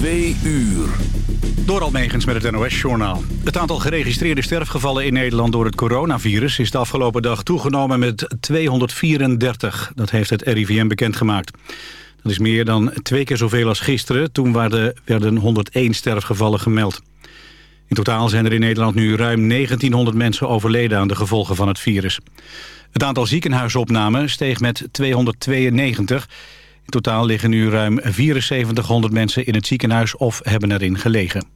Twee uur. Door Almegens met het NOS-journaal. Het aantal geregistreerde sterfgevallen in Nederland door het coronavirus... is de afgelopen dag toegenomen met 234. Dat heeft het RIVM bekendgemaakt. Dat is meer dan twee keer zoveel als gisteren. Toen werden 101 sterfgevallen gemeld. In totaal zijn er in Nederland nu ruim 1900 mensen overleden... aan de gevolgen van het virus. Het aantal ziekenhuisopnamen steeg met 292... In totaal liggen nu ruim 7400 mensen in het ziekenhuis of hebben erin gelegen.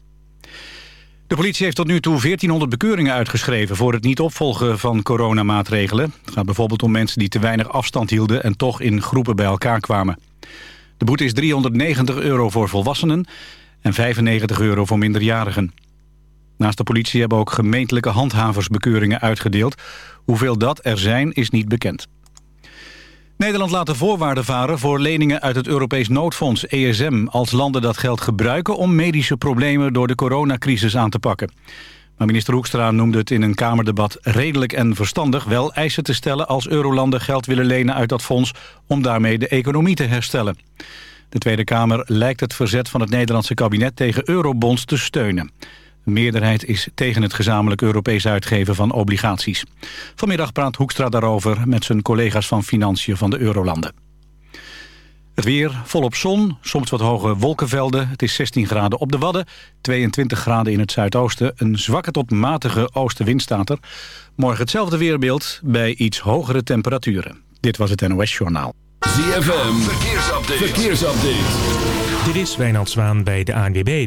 De politie heeft tot nu toe 1400 bekeuringen uitgeschreven... voor het niet opvolgen van coronamaatregelen. Het gaat bijvoorbeeld om mensen die te weinig afstand hielden... en toch in groepen bij elkaar kwamen. De boete is 390 euro voor volwassenen... en 95 euro voor minderjarigen. Naast de politie hebben ook gemeentelijke handhavers bekeuringen uitgedeeld. Hoeveel dat er zijn, is niet bekend. Nederland laat de voorwaarden varen voor leningen uit het Europees noodfonds ESM... als landen dat geld gebruiken om medische problemen door de coronacrisis aan te pakken. Maar minister Hoekstra noemde het in een Kamerdebat redelijk en verstandig... wel eisen te stellen als eurolanden geld willen lenen uit dat fonds... om daarmee de economie te herstellen. De Tweede Kamer lijkt het verzet van het Nederlandse kabinet tegen eurobonds te steunen. De meerderheid is tegen het gezamenlijk Europees uitgeven van obligaties. Vanmiddag praat Hoekstra daarover met zijn collega's van Financiën van de Eurolanden. Het weer volop zon, soms wat hoge wolkenvelden. Het is 16 graden op de Wadden, 22 graden in het zuidoosten. Een zwakke tot matige oostenwind staat er. Morgen hetzelfde weerbeeld bij iets hogere temperaturen. Dit was het NOS Journaal. ZFM, verkeersupdate. verkeersupdate. Dit is Wijnand Zwaan bij de ANWB.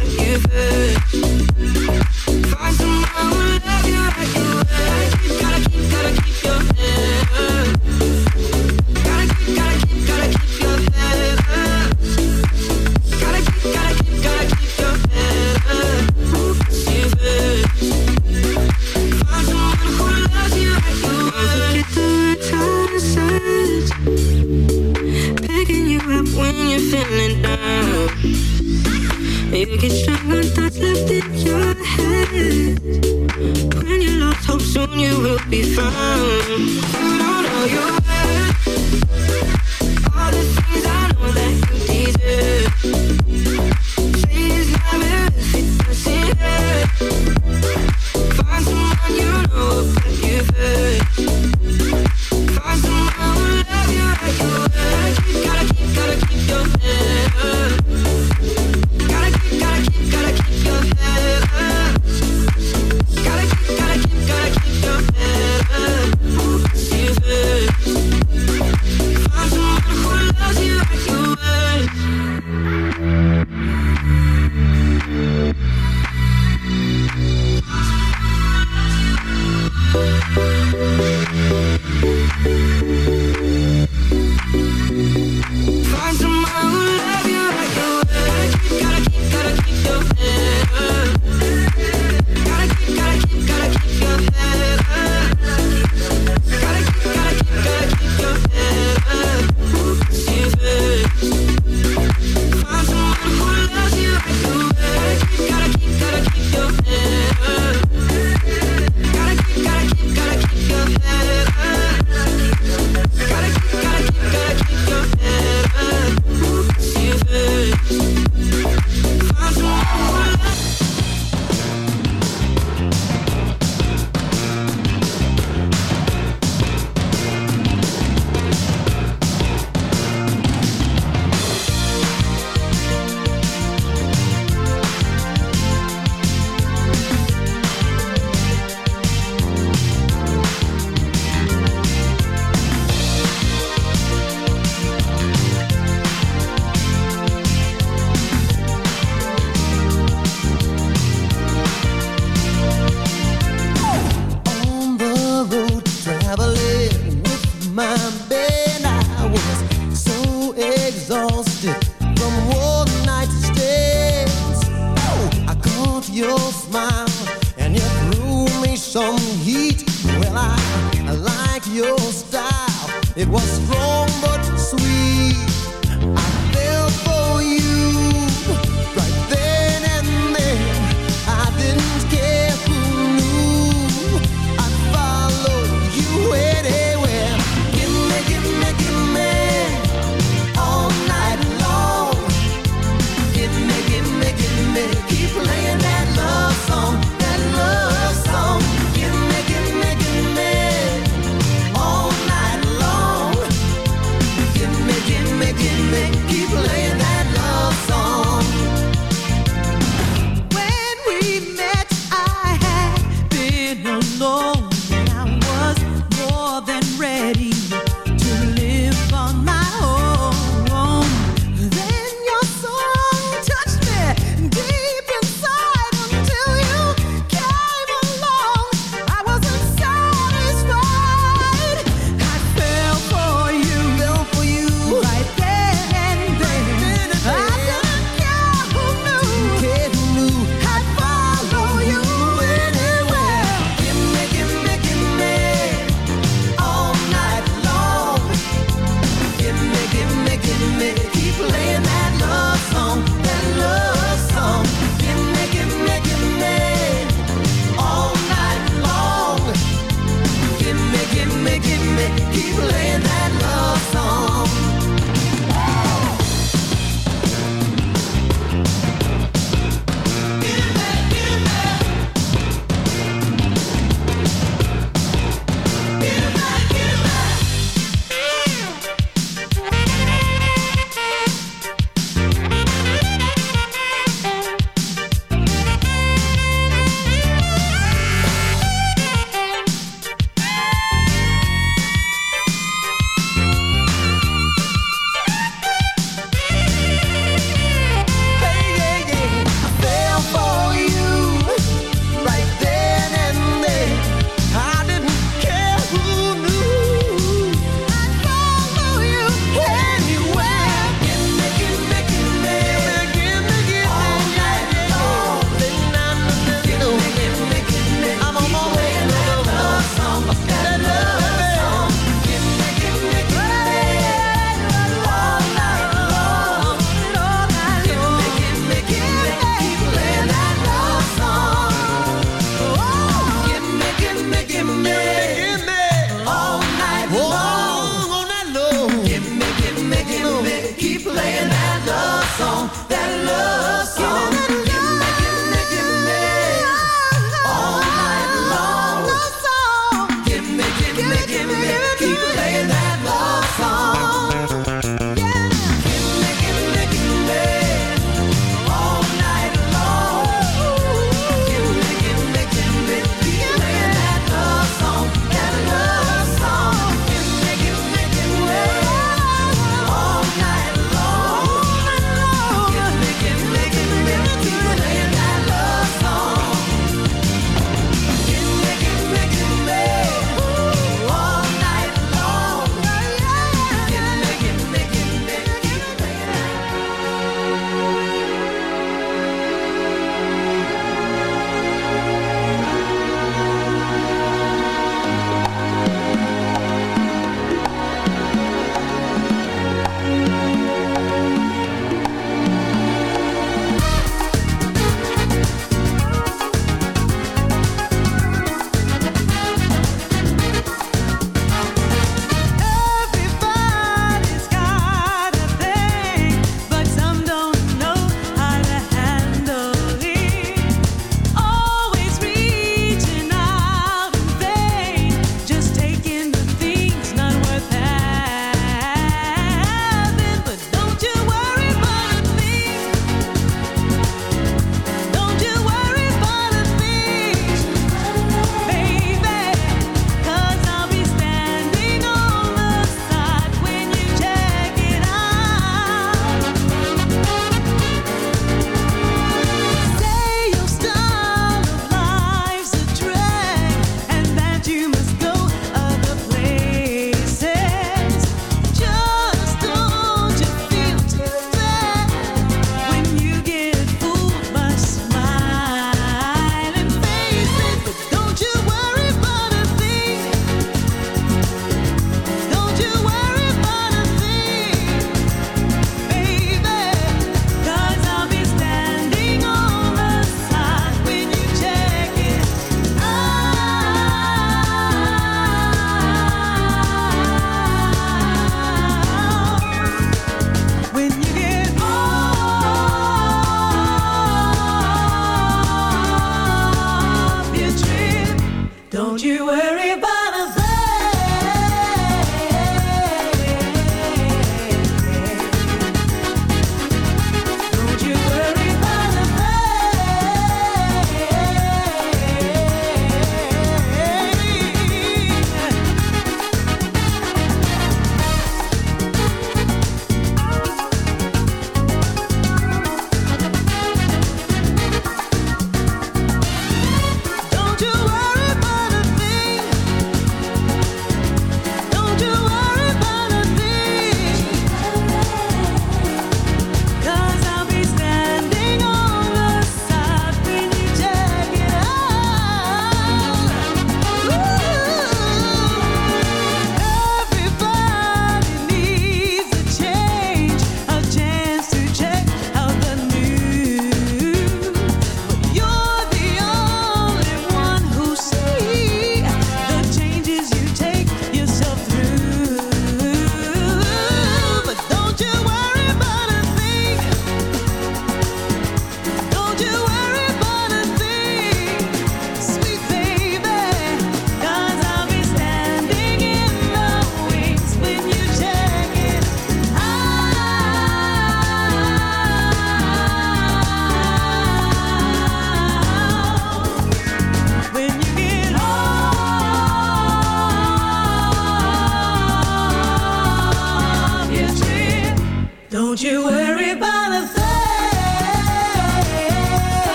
Picking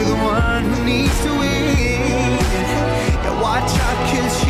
To the one who needs to win. And watch out, cause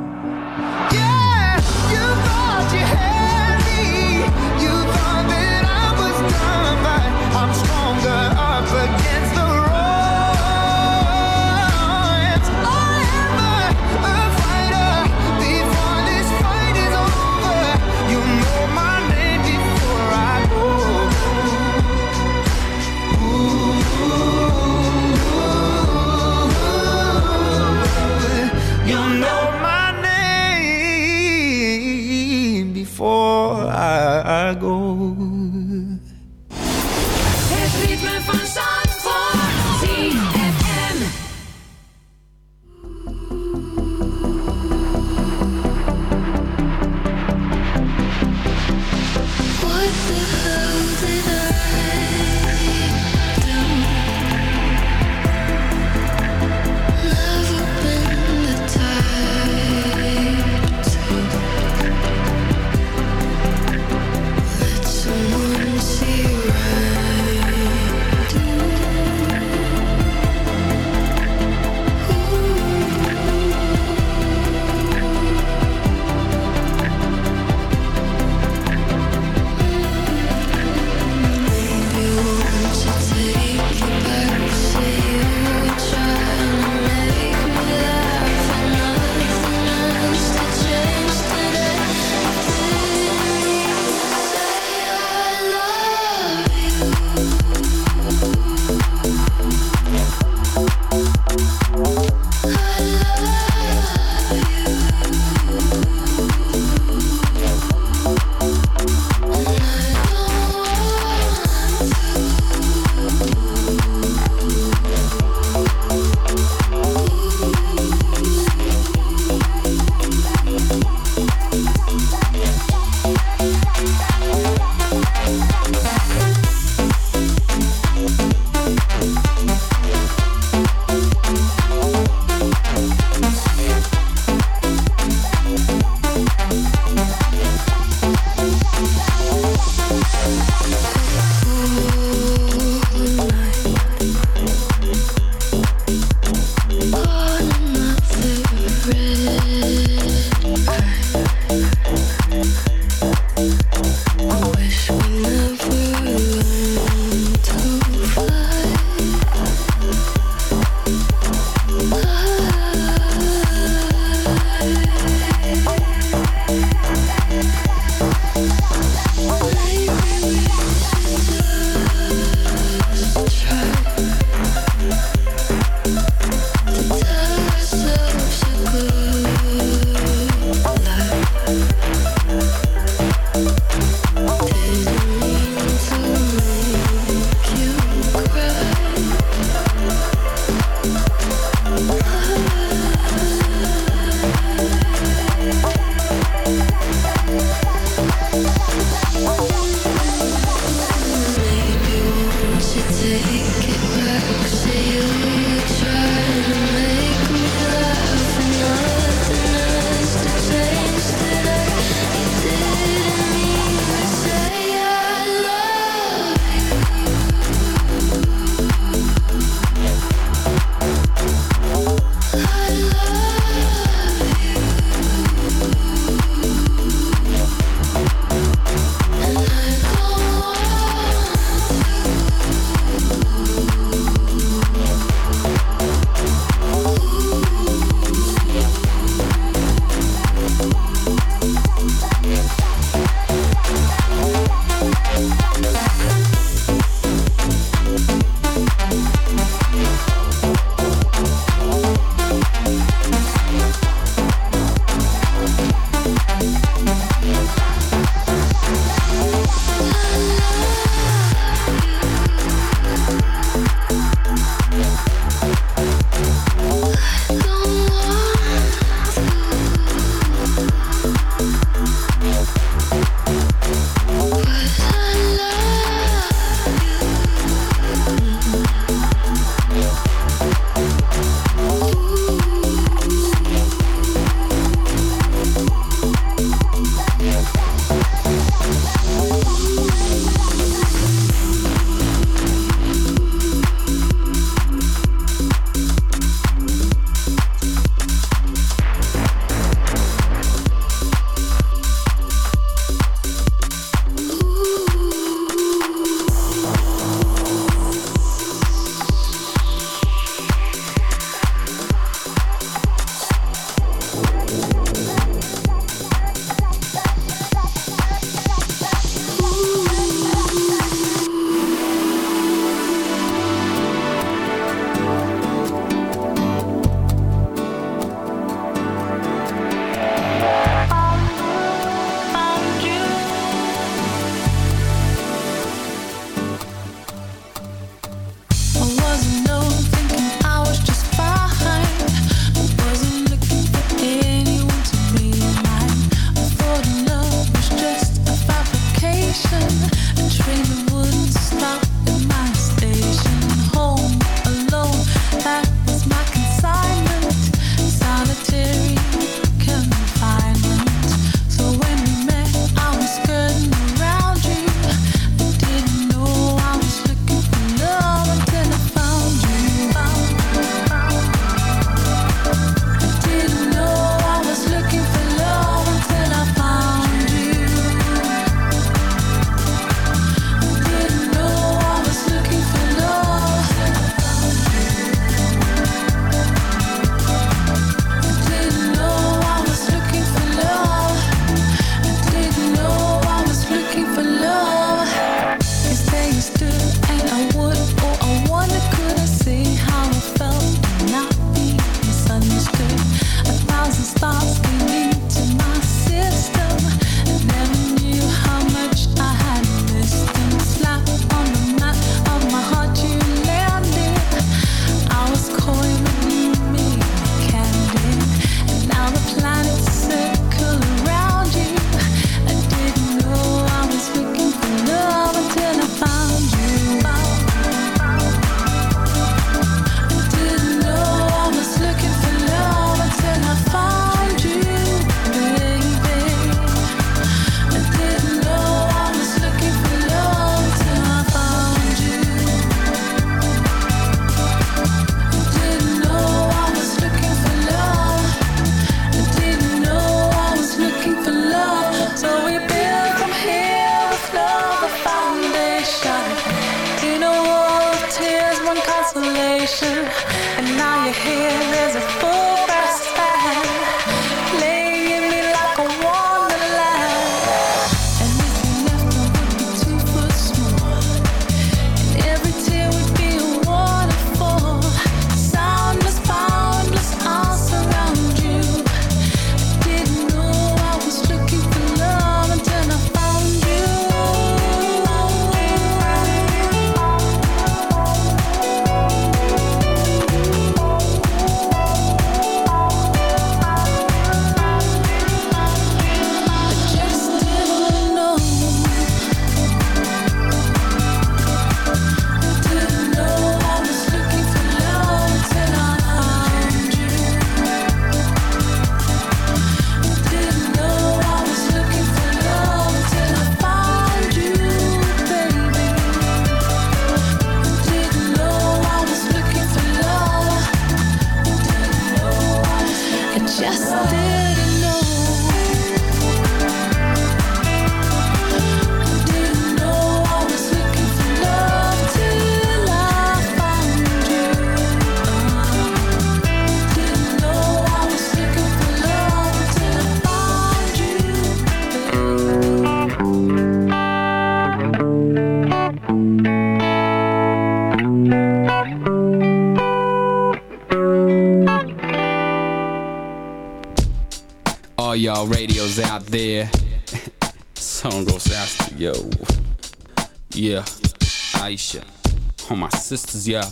for my sisters, yeah.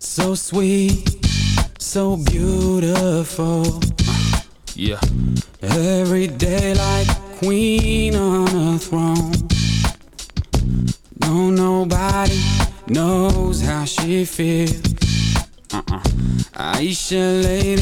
So sweet, so beautiful. Yeah. Every day like queen on a throne. No, nobody knows how she feels. Uh-uh. Aisha, lady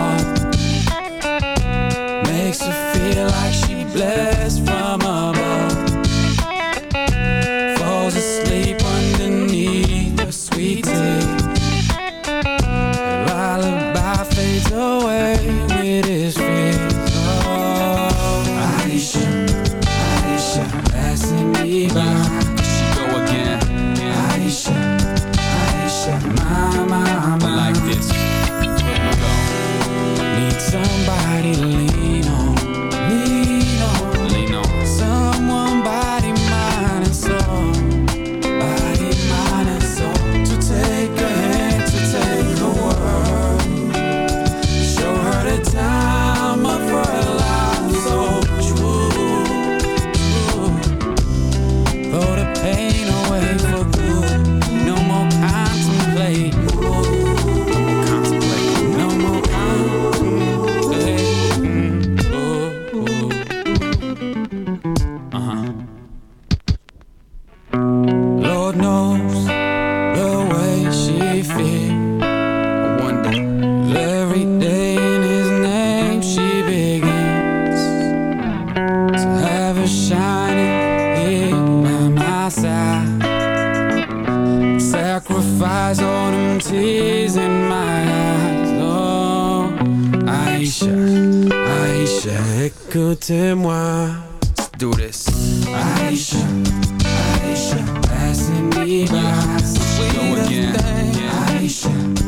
Aisha. Aisha, écoutez-moi. Do this. Aisha, Aisha, passing me by. Go again. Aisha.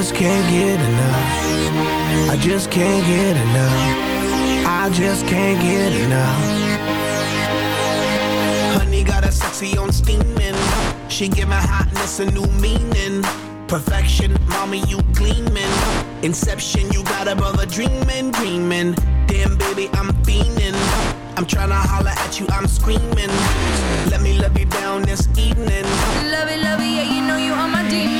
Just can't get enough. I just can't get enough. I just can't get enough. Honey got a sexy on steaming. She give my hotness a new meaning. Perfection, mommy, you gleaming. Inception, you got above a dreaming, dreaming. Damn, baby, I'm fiending. I'm tryna holler at you, I'm screaming. Let me love you down this evening. Love it, love it, yeah, you know you are my demon.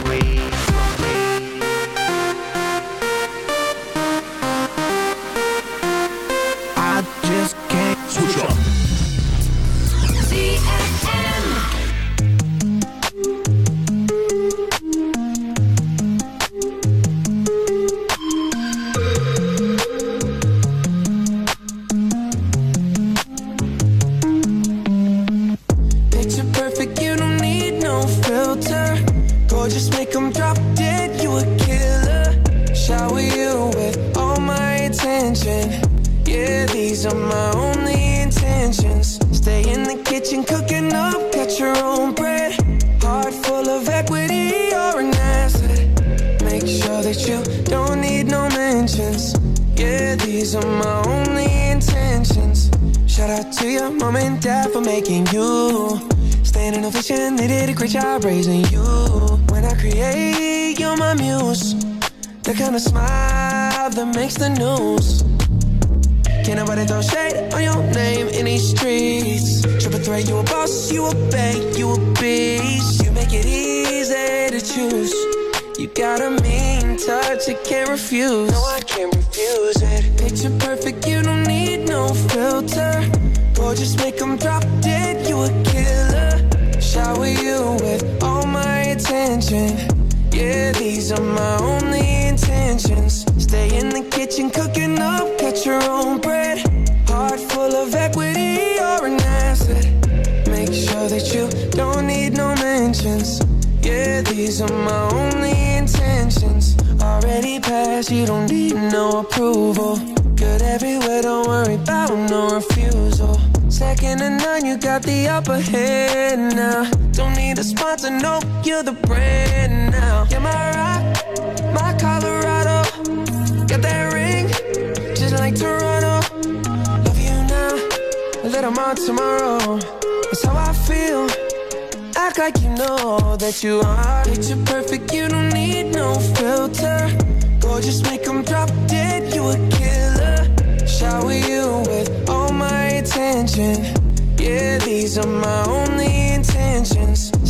Just want to know you're the brand now. You're my rock, my Colorado. Got that ring, just like Toronto. Love you now, a little more tomorrow. That's how I feel. Act like you know that you are. Picture perfect, you don't need no filter. Gorgeous, make them drop dead, you a killer. Shower you with all my attention. Yeah, these are my only intentions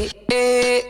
eh. eh.